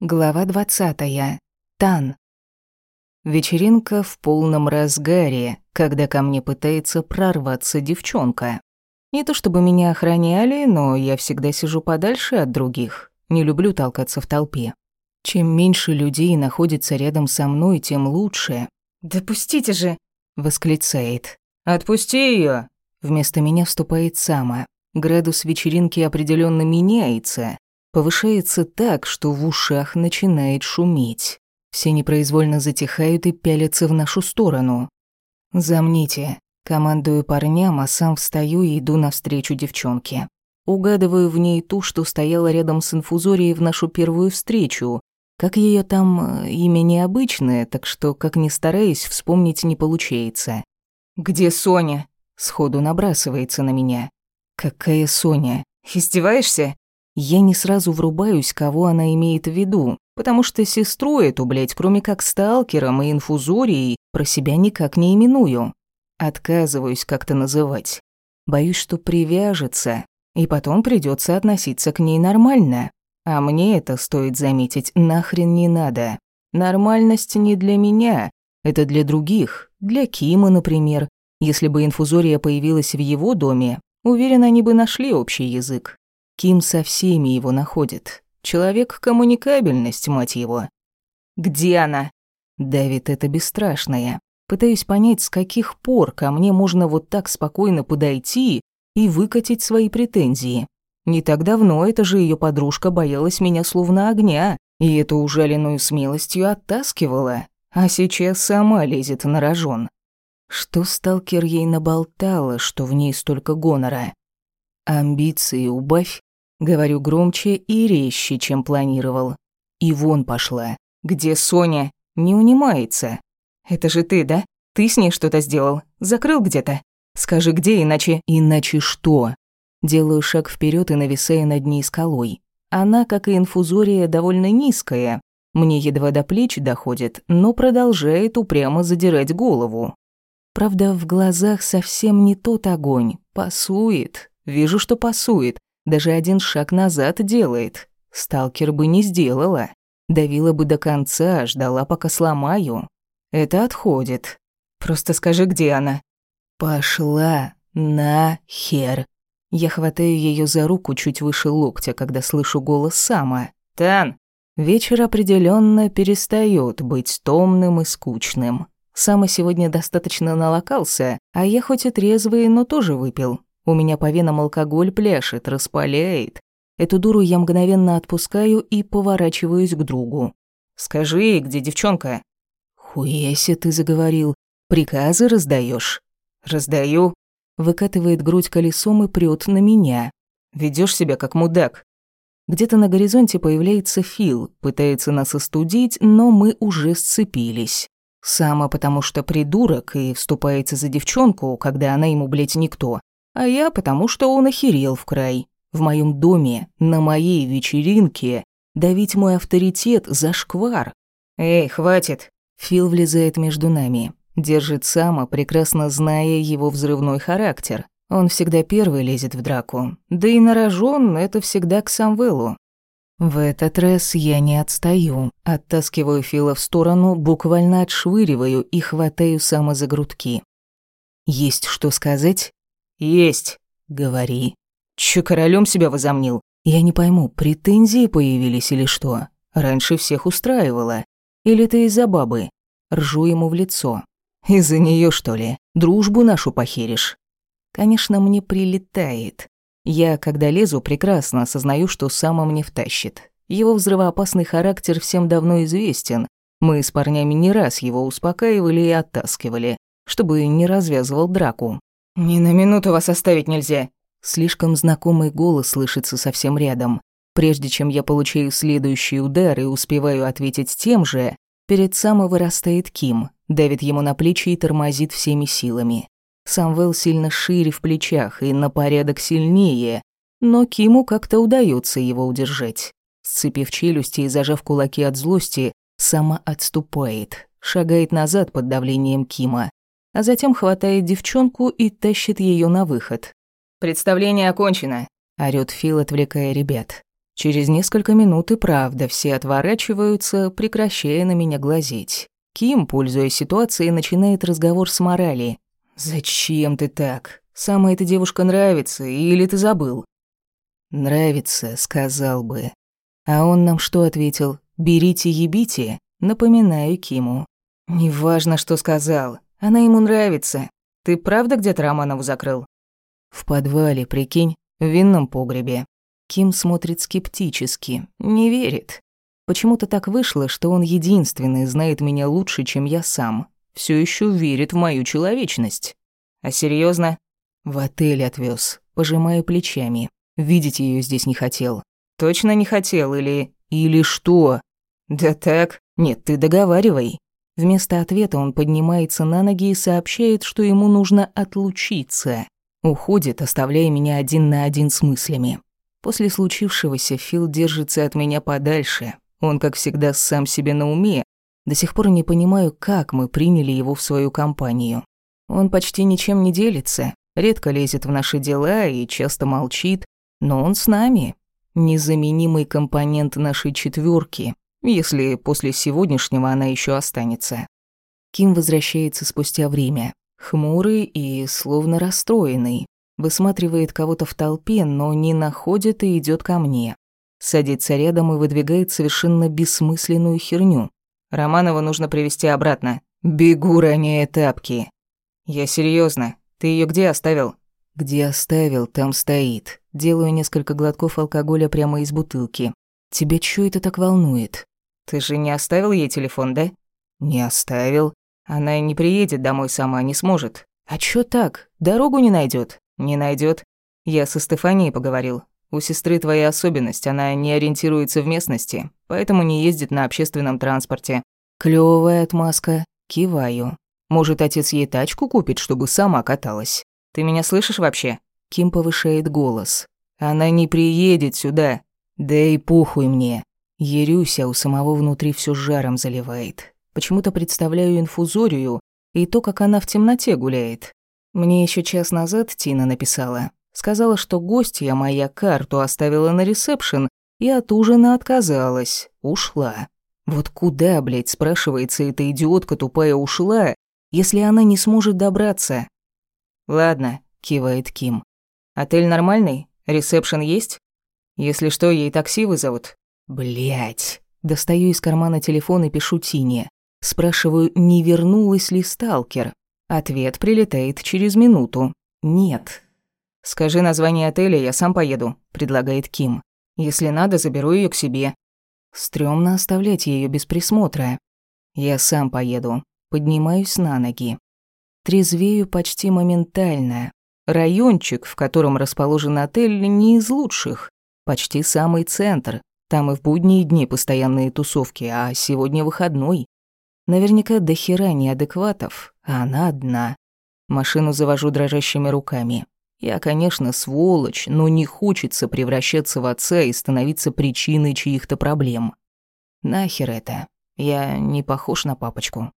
Глава 20. Тан. Вечеринка в полном разгаре, когда ко мне пытается прорваться девчонка. Не то чтобы меня охраняли, но я всегда сижу подальше от других. Не люблю толкаться в толпе. Чем меньше людей находится рядом со мной, тем лучше. «Допустите же!» — восклицает. «Отпусти ее! Вместо меня вступает Сама. Градус вечеринки определенно меняется, повышается так, что в ушах начинает шуметь. Все непроизвольно затихают и пялятся в нашу сторону. «Замните», командую парням, а сам встаю и иду навстречу девчонке. Угадываю в ней ту, что стояла рядом с инфузорией в нашу первую встречу. Как ее там, э, имя необычное, так что, как ни стараюсь, вспомнить не получается. «Где Соня?» Сходу набрасывается на меня. «Какая Соня?» «Издеваешься?» Я не сразу врубаюсь, кого она имеет в виду, потому что сестру эту, блядь, кроме как сталкером и инфузорией, про себя никак не именую. Отказываюсь как-то называть. Боюсь, что привяжется, и потом придется относиться к ней нормально. А мне это, стоит заметить, нахрен не надо. Нормальность не для меня, это для других, для Кима, например. Если бы инфузория появилась в его доме, уверен, они бы нашли общий язык. Ким со всеми его находит. Человек-коммуникабельность, мать его. Где она? Давит это бесстрашное. Пытаюсь понять, с каких пор ко мне можно вот так спокойно подойти и выкатить свои претензии. Не так давно эта же ее подружка боялась меня словно огня, и эту ужаленную смелостью оттаскивала, а сейчас сама лезет на рожон. Что сталкер ей наболтала, что в ней столько гонора? Амбиции убавь, Говорю громче и резче, чем планировал. И вон пошла. Где Соня? Не унимается. Это же ты, да? Ты с ней что-то сделал? Закрыл где-то? Скажи, где, иначе... Иначе что? Делаю шаг вперед и нависаю над ней скалой. Она, как и инфузория, довольно низкая. Мне едва до плеч доходит, но продолжает упрямо задирать голову. Правда, в глазах совсем не тот огонь. Пасует. Вижу, что пасует. Даже один шаг назад делает. Сталкер бы не сделала. Давила бы до конца, ждала, пока сломаю. Это отходит. Просто скажи, где она. Пошла на хер. Я хватаю ее за руку чуть выше локтя, когда слышу голос Сама. Тан. Вечер определенно перестает быть томным и скучным. Сама сегодня достаточно налокался, а я хоть и трезвый, но тоже выпил. У меня по венам алкоголь пляшет, распаляет. Эту дуру я мгновенно отпускаю и поворачиваюсь к другу. «Скажи, где девчонка?» «Хуеся ты заговорил. Приказы раздаешь? «Раздаю». Выкатывает грудь колесом и прёт на меня. Ведёшь себя как мудак». Где-то на горизонте появляется Фил, пытается нас остудить, но мы уже сцепились. Само потому что придурок и вступается за девчонку, когда она ему, блядь, никто а я потому, что он охерел в край. В моем доме, на моей вечеринке, давить мой авторитет за шквар. «Эй, хватит!» Фил влезает между нами. Держит Сама, прекрасно зная его взрывной характер. Он всегда первый лезет в драку. Да и на рожон это всегда к Самвелу. В этот раз я не отстаю. Оттаскиваю Фила в сторону, буквально отшвыриваю и хватаю Сама за грудки. «Есть что сказать?» «Есть». «Говори». «Чё королем себя возомнил?» «Я не пойму, претензии появились или что? Раньше всех устраивало. Или ты из-за бабы?» Ржу ему в лицо. «Из-за нее что ли? Дружбу нашу похеришь?» Конечно, мне прилетает. Я, когда лезу, прекрасно осознаю, что сама мне втащит. Его взрывоопасный характер всем давно известен. Мы с парнями не раз его успокаивали и оттаскивали, чтобы не развязывал драку. «Ни на минуту вас оставить нельзя». Слишком знакомый голос слышится совсем рядом. Прежде чем я получаю следующий удар и успеваю ответить тем же, перед Само вырастает Ким, давит ему на плечи и тормозит всеми силами. Самвел сильно шире в плечах и на порядок сильнее, но Киму как-то удается его удержать. Сцепив челюсти и зажав кулаки от злости, сама отступает, шагает назад под давлением Кима, а затем хватает девчонку и тащит ее на выход. «Представление окончено», — орёт Фил, отвлекая ребят. Через несколько минут и правда все отворачиваются, прекращая на меня глазеть. Ким, пользуясь ситуацией, начинает разговор с морали. «Зачем ты так? Сама эта девушка нравится, или ты забыл?» «Нравится», — сказал бы. А он нам что ответил? «Берите, ебите», напоминаю Киму. «Неважно, что сказал. Она ему нравится. Ты правда где-то Романову закрыл?» «В подвале, прикинь, в винном погребе. Ким смотрит скептически, не верит. Почему-то так вышло, что он единственный знает меня лучше, чем я сам. Все еще верит в мою человечность. А серьезно? В отель отвез. Пожимаю плечами. Видеть ее здесь не хотел. Точно не хотел или... Или что? Да так. Нет, ты договаривай. Вместо ответа он поднимается на ноги и сообщает, что ему нужно отлучиться. Уходит, оставляя меня один на один с мыслями. После случившегося Фил держится от меня подальше. Он, как всегда, сам себе на уме. До сих пор не понимаю, как мы приняли его в свою компанию. Он почти ничем не делится, редко лезет в наши дела и часто молчит, но он с нами. Незаменимый компонент нашей четверки, если после сегодняшнего она еще останется. Ким возвращается спустя время, хмурый и словно расстроенный. Высматривает кого-то в толпе, но не находит и идет ко мне. Садится рядом и выдвигает совершенно бессмысленную херню. Романова нужно привести обратно. Бегу, роняя тапки. Я серьезно. Ты ее где оставил? Где оставил, там стоит. Делаю несколько глотков алкоголя прямо из бутылки. Тебя чё это так волнует? Ты же не оставил ей телефон, да? Не оставил. Она не приедет домой сама, не сможет. А чё так? Дорогу не найдет. Не найдет. Я со Стефанией поговорил. У сестры твоя особенность, она не ориентируется в местности, поэтому не ездит на общественном транспорте. Клёвая отмазка. Киваю. Может, отец ей тачку купит, чтобы сама каталась? Ты меня слышишь вообще? Ким повышает голос. Она не приедет сюда. Да и похуй мне. Ерюся у самого внутри всё жаром заливает. Почему-то представляю инфузорию и то, как она в темноте гуляет. Мне еще час назад Тина написала. Сказала, что гостья моя карту оставила на ресепшн и от ужина отказалась. Ушла. Вот куда, блядь, спрашивается эта идиотка тупая ушла, если она не сможет добраться? Ладно, кивает Ким. Отель нормальный? Ресепшн есть? Если что, ей такси вызовут. Блять. Достаю из кармана телефон и пишу Тине. Спрашиваю, не вернулась ли сталкер. Ответ прилетает через минуту. Нет. «Скажи название отеля, я сам поеду», — предлагает Ким. «Если надо, заберу ее к себе». Стрёмно оставлять ее без присмотра. Я сам поеду. Поднимаюсь на ноги. Трезвею почти моментально. Райончик, в котором расположен отель, не из лучших. Почти самый центр. Там и в будние дни постоянные тусовки, а сегодня выходной. Наверняка до хера неадекватов, а она одна. Машину завожу дрожащими руками. Я, конечно, сволочь, но не хочется превращаться в отца и становиться причиной чьих-то проблем. Нахер это? Я не похож на папочку.